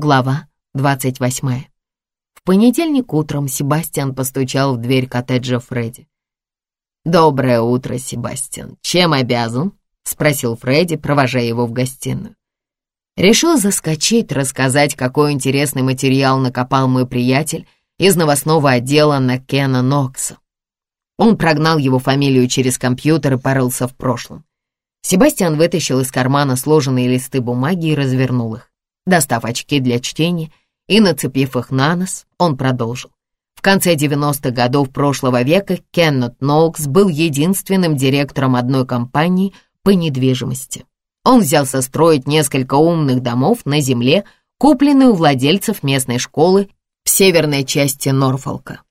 Глава 28. В понедельник утром Себастьян постучал в дверь коттеджа Фредди. «Доброе утро, Себастьян. Чем обязан?» — спросил Фредди, провожая его в гостиную. Решил заскочить, рассказать, какой интересный материал накопал мой приятель из новостного отдела на Кена Нокса. Он прогнал его фамилию через компьютер и порылся в прошлом. Себастьян вытащил из кармана сложенные листы бумаги и развернул их. Достав очки для чтения и нацепив их на нос, он продолжил. В конце 90-х годов прошлого века Кеннет Ноукс был единственным директором одной компании по недвижимости. Он взялся строить несколько умных домов на земле, купленные у владельцев местной школы в северной части Норфолка.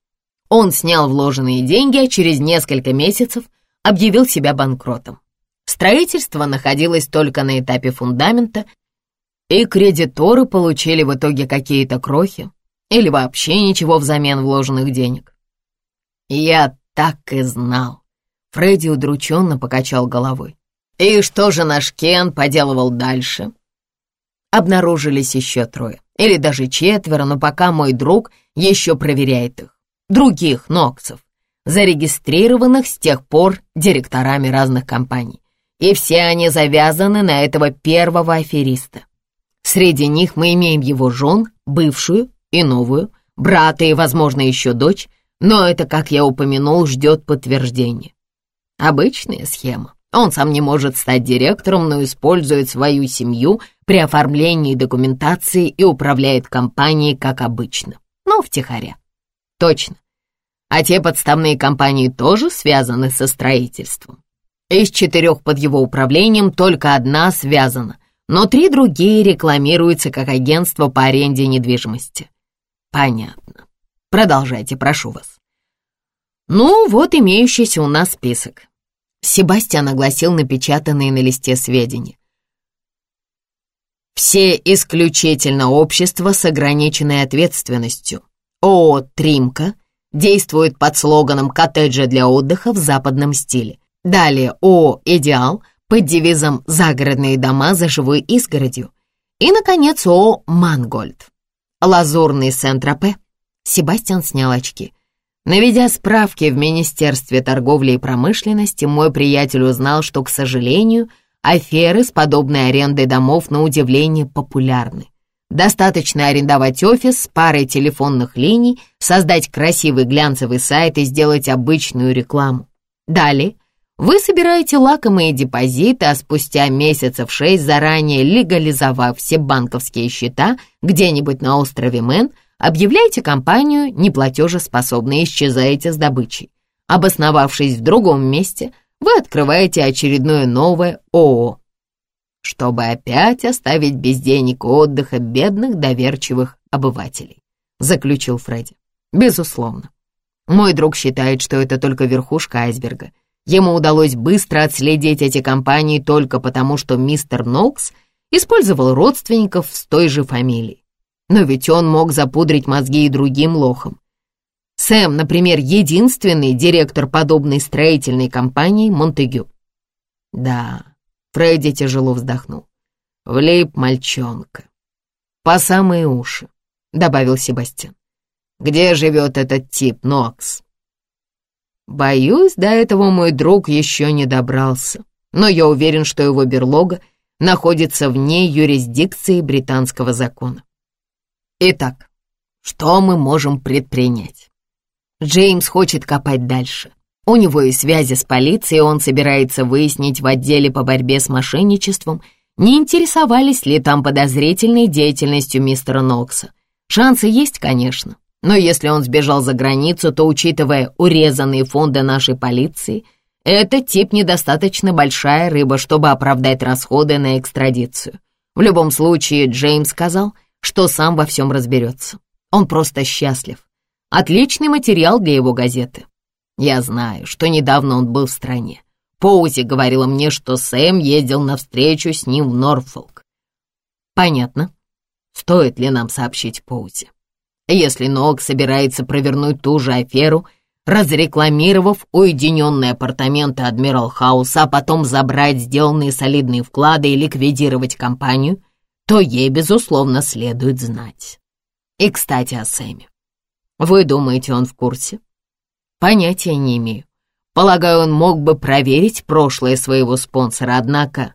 Он снял вложенные деньги, а через несколько месяцев объявил себя банкротом. Строительство находилось только на этапе фундамента, и кредиторы получили в итоге какие-то крохи или вообще ничего взамен вложенных денег. Я так и знал. Фредди удрученно покачал головой. И что же наш Кен поделывал дальше? Обнаружились еще трое, или даже четверо, но пока мой друг еще проверяет их. Других Ноксов, зарегистрированных с тех пор директорами разных компаний. И все они завязаны на этого первого афериста. Среди них мы имеем его жен, бывшую и новую, брата и, возможно, еще дочь, но это, как я упомянул, ждет подтверждения. Обычная схема. Он сам не может стать директором, но использует свою семью при оформлении документации и управляет компанией, как обычно, но втихаря. Точно. А те подставные компании тоже связаны со строительством. Из четырех под его управлением только одна связана, но три другие рекламируются как агентство по аренде недвижимости. Понятно. Продолжайте, прошу вас. Ну, вот имеющийся у нас список. Себастьян огласил напечатанные на листе сведения. Все исключительно общества с ограниченной ответственностью. ООО «Тримка» действует под слоганом «Коттеджи для отдыха в западном стиле». Далее ООО «Идеал» под девизом «Загородные дома за живой изгородью». И, наконец, ООО «Мангольд». Лазурный Сент-Тропе. Себастьян снял очки. Наведя справки в Министерстве торговли и промышленности, мой приятель узнал, что, к сожалению, аферы с подобной арендой домов на удивление популярны. Достаточно арендовать офис с парой телефонных линий, создать красивый глянцевый сайт и сделать обычную рекламу. Далее вы собираете лакомые депозиты, а спустя месяцев шесть, заранее легализовав все банковские счета где-нибудь на острове Мэн, Объявляете компанию неплатежеспособной и исчезаете с добычей. Обосновавшись в другом месте, вы открываете очередное новое ООО, чтобы опять оставить без денег и отдыха бедных доверчивых обывателей, заключил Фредди. Безусловно. Мой друг считает, что это только верхушка айсберга. Ему удалось быстро отследить эти компании только потому, что мистер Нокс использовал родственников с той же фамилией. Но ведь он мог запудрить мозги и другим лохам. Сэм, например, единственный директор подобной строительной компании Монтегю. Да, Фредди тяжело вздохнул. Влип мальчонка. По самые уши, добавил Себастьян. Где живет этот тип, Нокс? Боюсь, до этого мой друг еще не добрался, но я уверен, что его берлога находится вне юрисдикции британского закона. Итак, что мы можем предпринять? Джеймс хочет копать дальше. У него и связи с полицией, он собирается выяснить в отделе по борьбе с мошенничеством, не интересовались ли там подозрительной деятельностью мистера Нокса. Шансы есть, конечно, но если он сбежал за границу, то, учитывая урезанные фонды нашей полиции, этот тип недостаточно большая рыба, чтобы оправдать расходы на экстрадицию. В любом случае, Джеймс сказал — что сам во всем разберется. Он просто счастлив. Отличный материал для его газеты. Я знаю, что недавно он был в стране. Поузи говорила мне, что Сэм ездил на встречу с ним в Норфолк. Понятно. Стоит ли нам сообщить Поузи? Если Ног собирается провернуть ту же аферу, разрекламировав уединенные апартаменты Адмирал Хауса, а потом забрать сделанные солидные вклады и ликвидировать компанию, то ей, безусловно, следует знать. И, кстати, о Сэме. Вы думаете, он в курсе? Понятия не имею. Полагаю, он мог бы проверить прошлое своего спонсора, однако,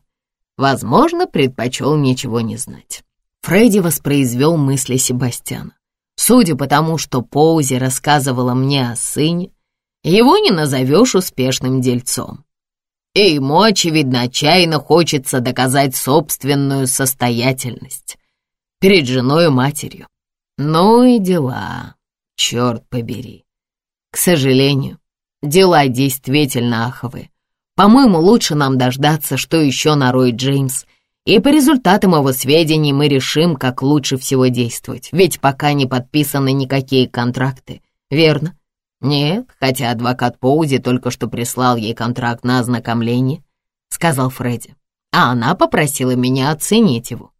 возможно, предпочел ничего не знать. Фредди воспроизвел мысли Себастьяна. Судя по тому, что Поузи рассказывала мне о сыне, его не назовешь успешным дельцом. И ему, очевидно, отчаянно хочется доказать собственную состоятельность перед женой и матерью. Ну и дела, черт побери. К сожалению, Дела действительно аховые. По-моему, лучше нам дождаться, что еще нароет Джеймс, и по результатам его сведений мы решим, как лучше всего действовать, ведь пока не подписаны никакие контракты, верно? Нет, хотя адвокат Поузи только что прислал ей контракт на ознакомление, сказал Фредди, а она попросила меня оценить его.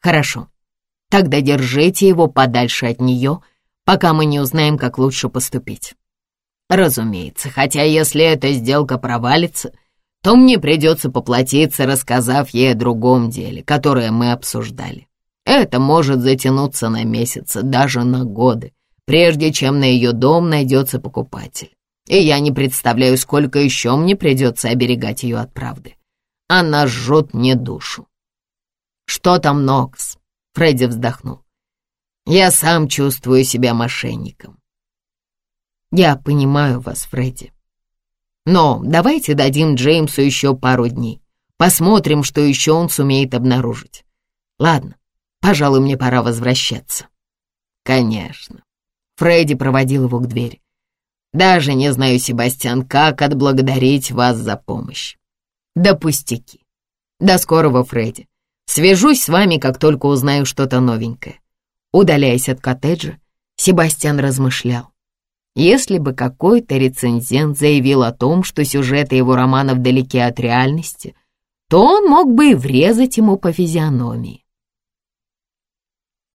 Хорошо, тогда держите его подальше от нее, пока мы не узнаем, как лучше поступить. Разумеется, хотя если эта сделка провалится, то мне придется поплатиться, рассказав ей о другом деле, которое мы обсуждали. Это может затянуться на месяцы, даже на годы, прежде чем на ее дом найдется покупатель. И я не представляю, сколько еще мне придется оберегать ее от правды. Она жжет мне душу. «Что там, Нокс?» — Фредди вздохнул. «Я сам чувствую себя мошенником. Я понимаю вас, Фредди. Но давайте дадим Джеймсу еще пару дней. Посмотрим, что еще он сумеет обнаружить. Ладно, пожалуй, мне пора возвращаться. Конечно. Фредди проводил его к двери. Даже не знаю, Себастьян, как отблагодарить вас за помощь. Да пустяки. До скорого, Фредди. Свяжусь с вами, как только узнаю что-то новенькое. Удаляясь от коттеджа, Себастьян размышлял. Если бы какой-то рецензент заявил о том, что сюжеты его романов далеки от реальности, то он мог бы и врезать ему по физиономии.